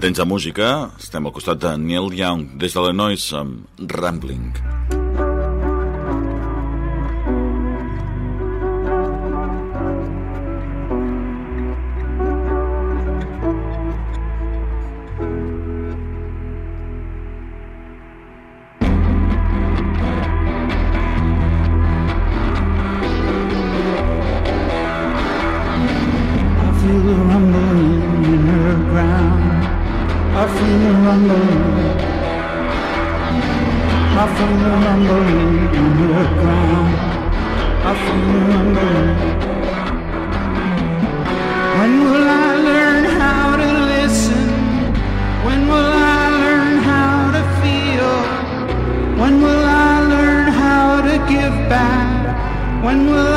Atents a música, estem al costat de Neil Young des de Illinois amb Rambling. I When will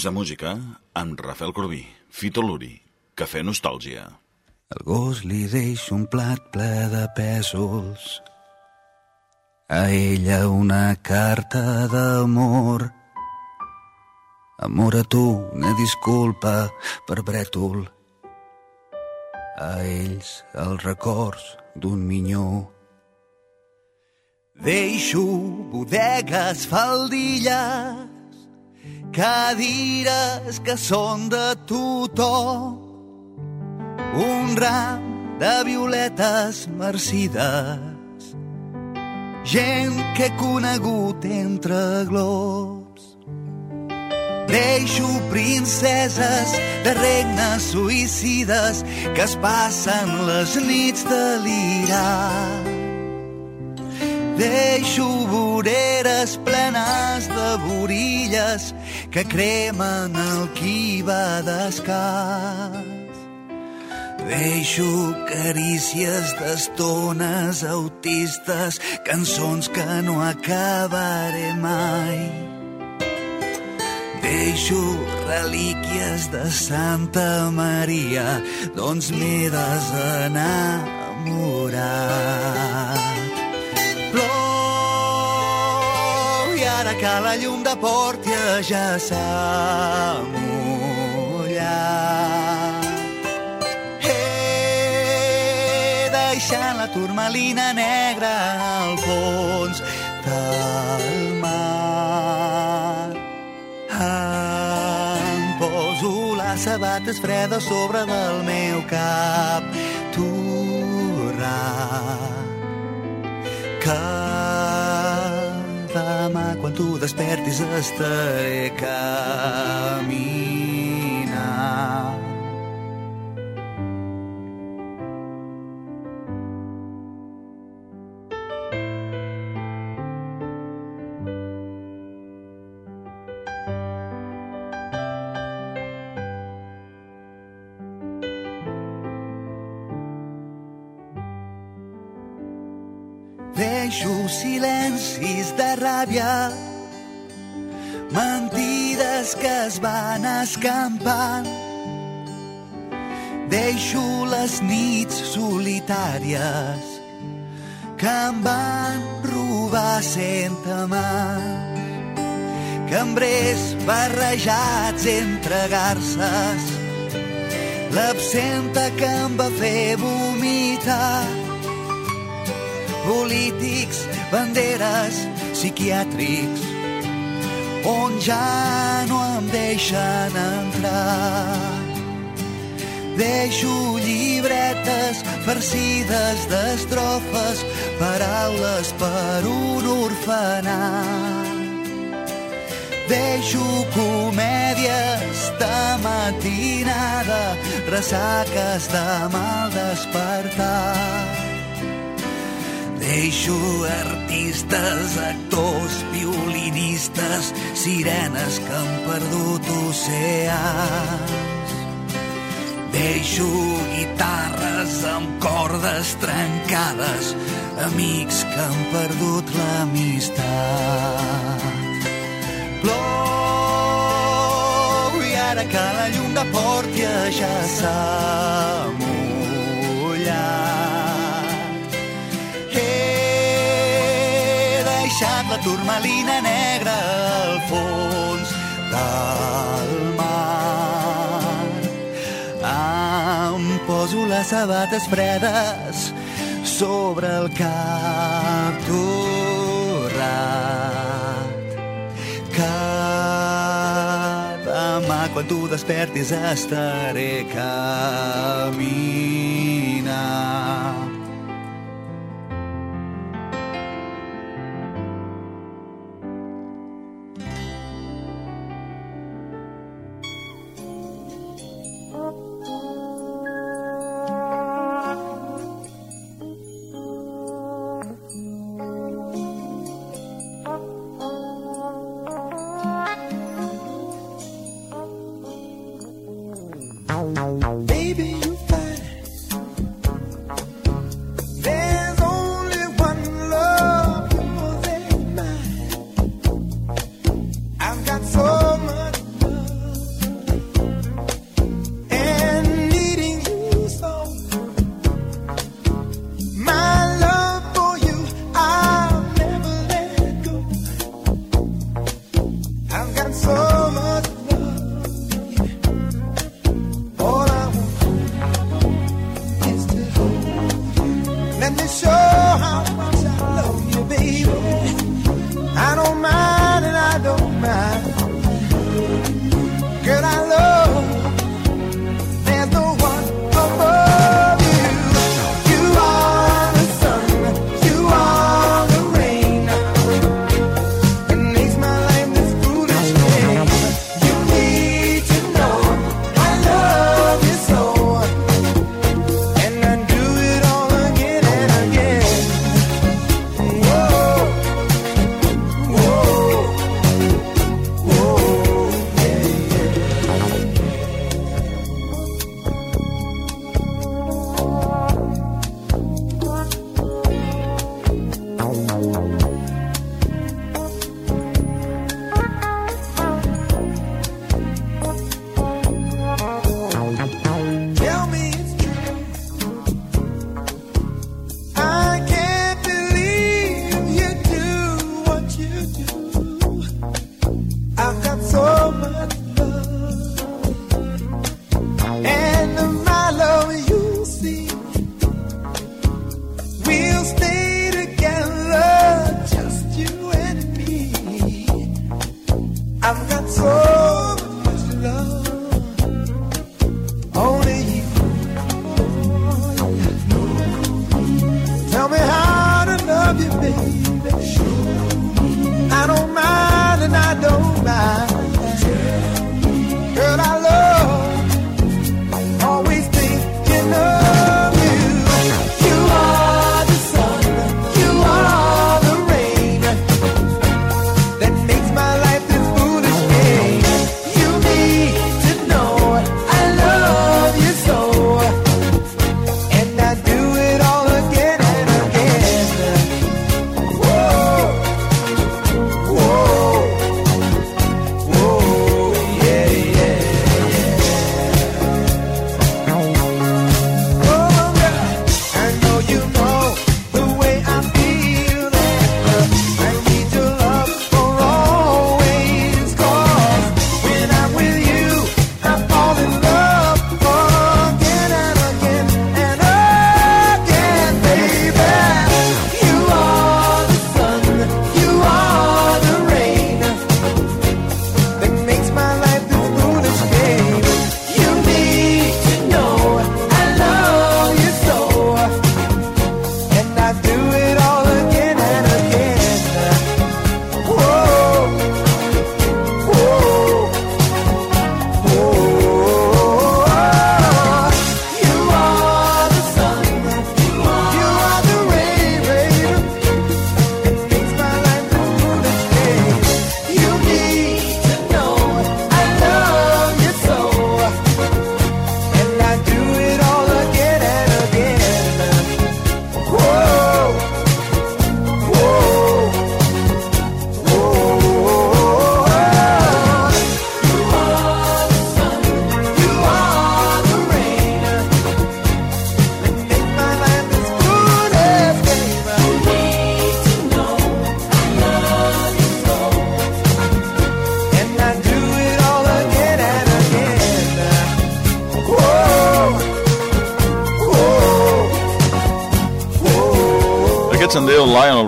Temps de música amb Rafael Corbí, Fito Luri, Cafè Nostàlgia. Al gos li deixo un plat ple de pèsols. A ella una carta d'amor. Amor a tu, una disculpa per brètol. A ells els records d'un minyó. Deixo bodegues, faldilles, cadires que són de tothom un ram de violetes marcides, gent que he conegut entre globs. Deixo princeses de regnes suïcides que es passen les nits delirant. Deixo voreres plenes de borilles que cremen el qui va descans. Deixo carícies d'estones autistes, cançons que no acabaré mai. Deixo relíquies de Santa Maria, doncs m'he desenamorat. Plou i ara que la llum de Pòrtia ja s'ha mullat. He deixat la turmalina negra al fons del mar. Em poso les sabates fredes sobre del meu cap. Torrar que demà quan tu despertis estaré caminant. Ràbia, mentides que es van escampant. Deixo les nits solitàries que em van robar cent amants. Cambrers barrejats entre garces, l'absenta que em va fer vomitar polítics, banderes, psiquiàtrics, on ja no em deixen entrar. Deixo llibretes farcides d'estrofes, paraules per un orfenat. Deixo comèdies de matinada, ressaques de mal despertar. Deixo artistes, actors, violinistes, sirenes que han perdut oceans. Deixo guitarres amb cordes trencades, amics que han perdut l'amistat. Plou i ara que la llum de Pòrtia ja s'ha mullat. Deixat la turmalina negra al fons del mar. Em poso les sabates fredes sobre el cap torrat que demà quan tu despertis estaré caminant.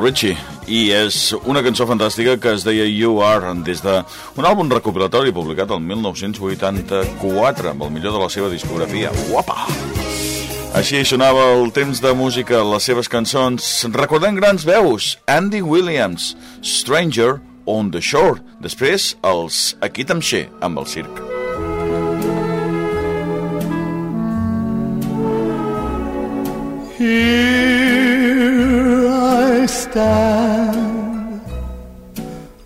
Richie i és una cançó fantàstica que es deia You Are des d'un àlbum recopilatori publicat el 1984 amb el millor de la seva discografia. Guapa! Així sonava el temps de música, les seves cançons. Recordem grans veus. Andy Williams, Stranger on the Shore. Després, els Aquí Tamxer, amb el circ. Stand,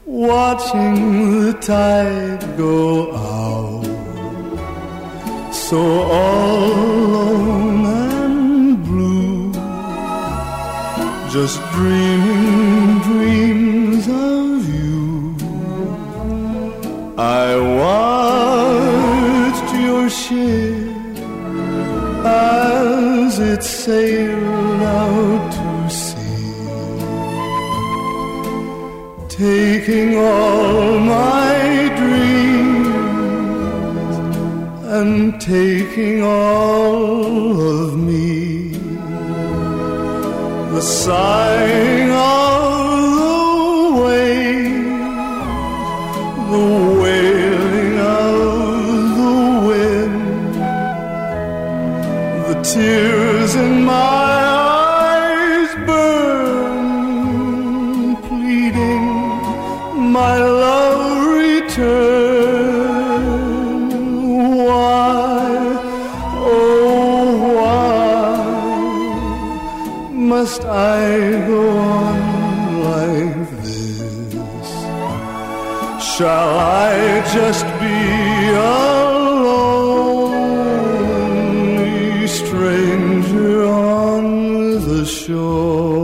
watching the tide go out, so all alone and blue, just dreaming dreams of you. I watched your ship as it sailed out taking all my dreams and taking all of me. The sighing of the waves, the wailing of the wind the tears Shall I just be a lonely stranger on the shore?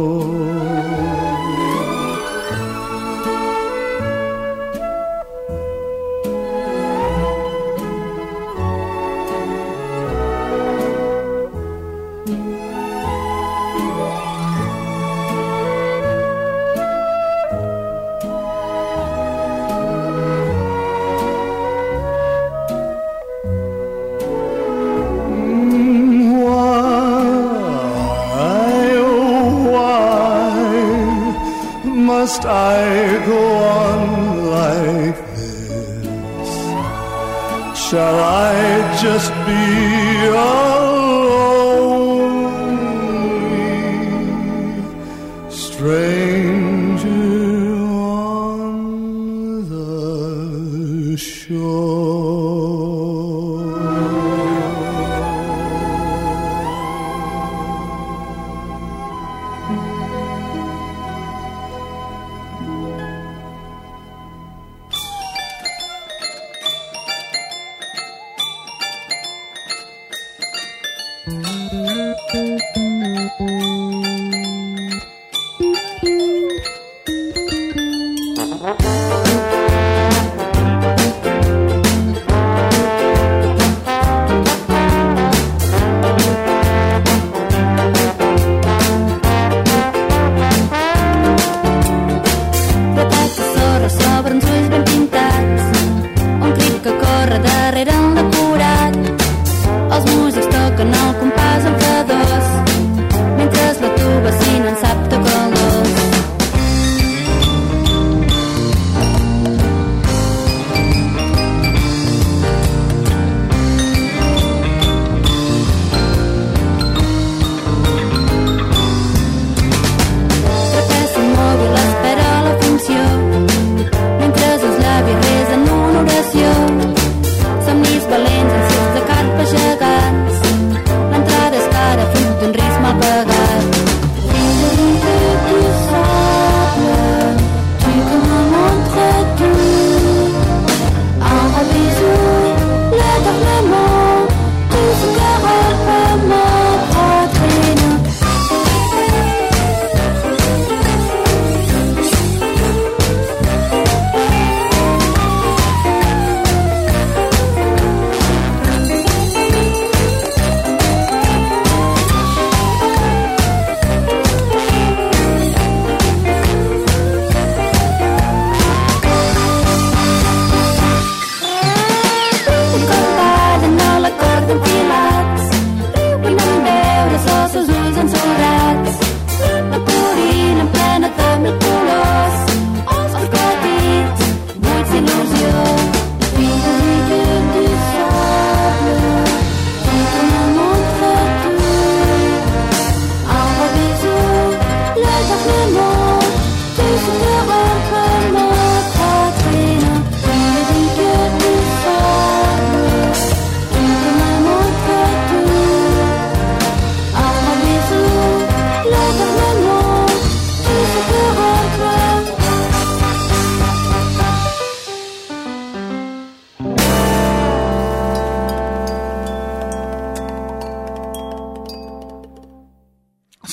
Shore?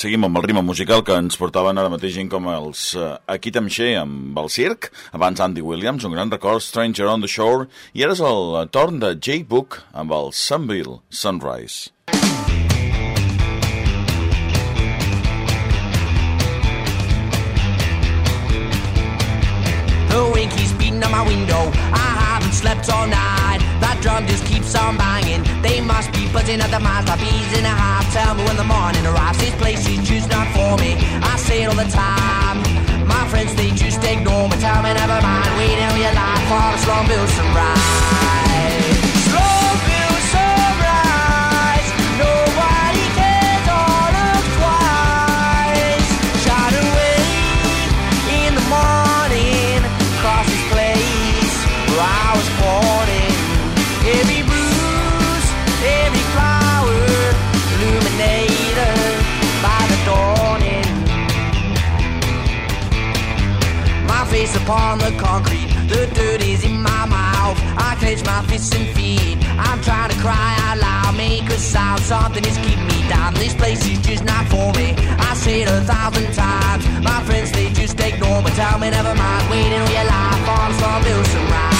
Seguim amb el ritme musical que ens portaven ara mateix gent com els uh, Aquí Tamxé amb el circ, abans Andy Williams, un gran record, Stranger on the Shore, i ara és el torn de Jay Book amb el Sunville Sunrise. The wind keeps beating on my window. I haven't slept all night. Drum just keeps on banging. They must be buzzing at the mouth like bees in a hive. Tell me when the morning arrives. This place is just not for me. I say it all the time. My friends, they just ignore me. Tell me never mind. Waiting on your life for the slum bill sunrise. Upon the concrete, the dirt is in my mouth. I clench my fists and feet. I'm trying to cry out loud, make a sound. Something is keeping me down. This place is just not for me. I say it a thousand times. My friends, they just ignore me. Tell me never mind. Waiting all your life on some bill sunrise.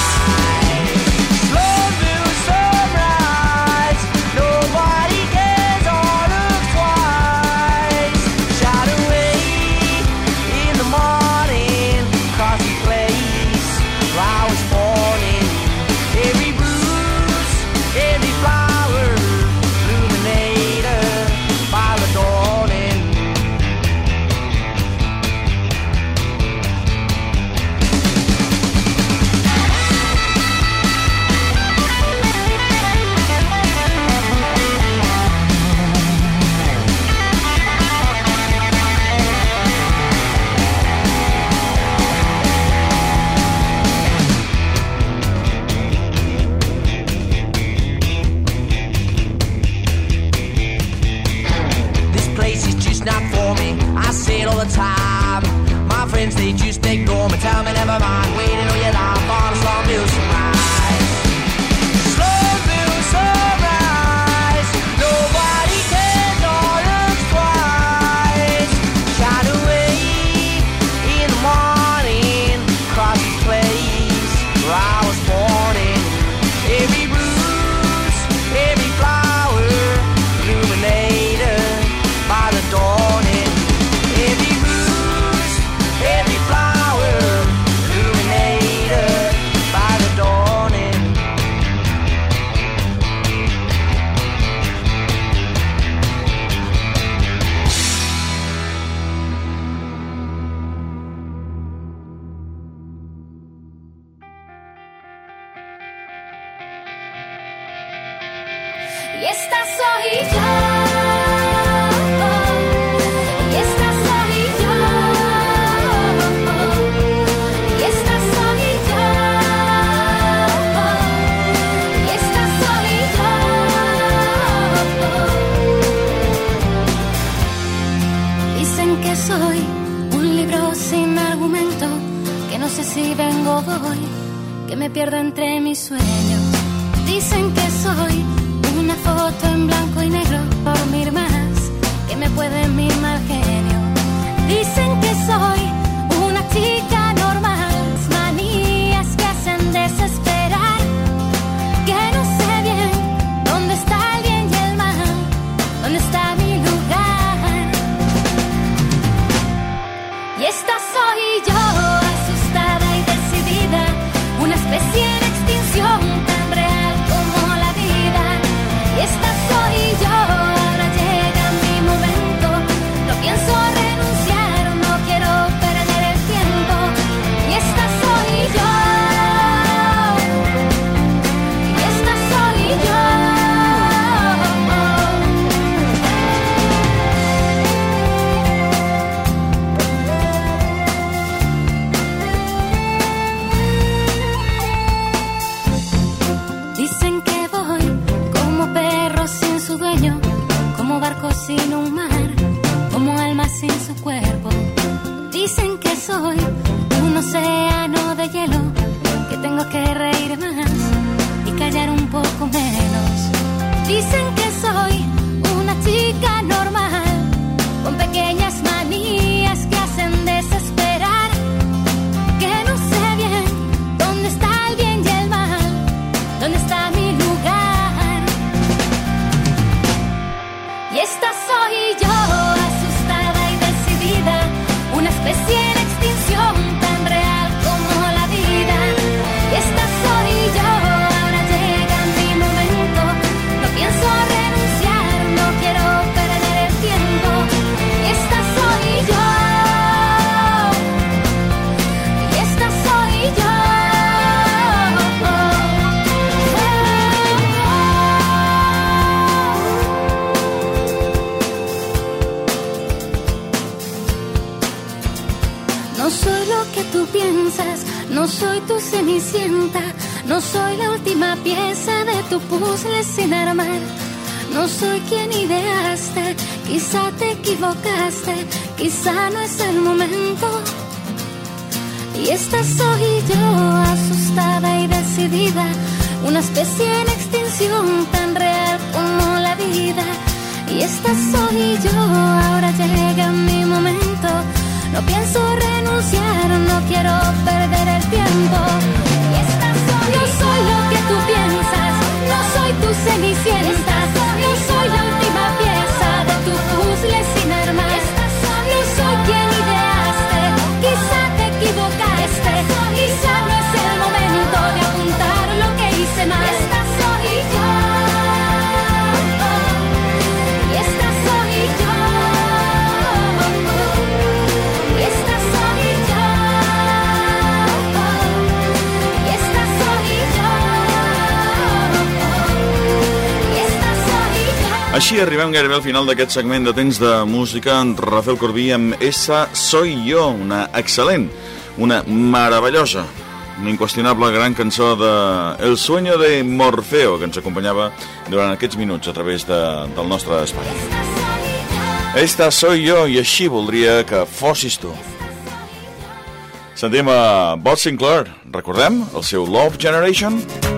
Sé si vengo o voy, que me pierdo entre mis sueños. Dicen que soy una foto en blanco y negro por mir más que me puede mi mal genio. Dicen que soy soy tu cenicienta, no soy la última pieza de tu puzzle sin armar. No soy quien ideaste, quizá te equivocaste, quizá no es el momento. Y esta soy yo, asustada y decidida, una especie en extinción tan real como la vida. Y esta soy yo, ahora llega mi momento no pienso renunciar, no quiero perder el tiempo. així arribem gairebé al final d'aquest segment de temps de música en Rafael Corbí amb S Soy Yo, una excel·lent, una meravellosa, una inqüestionable gran cançó de El sueño de Morfeo que ens acompanyava durant aquests minuts a través de, del nostre espai. Esta soy yo i així voldria que fossis tu. Sentim a Bob Sinclair, recordem? El seu Love Generation? Love Generation?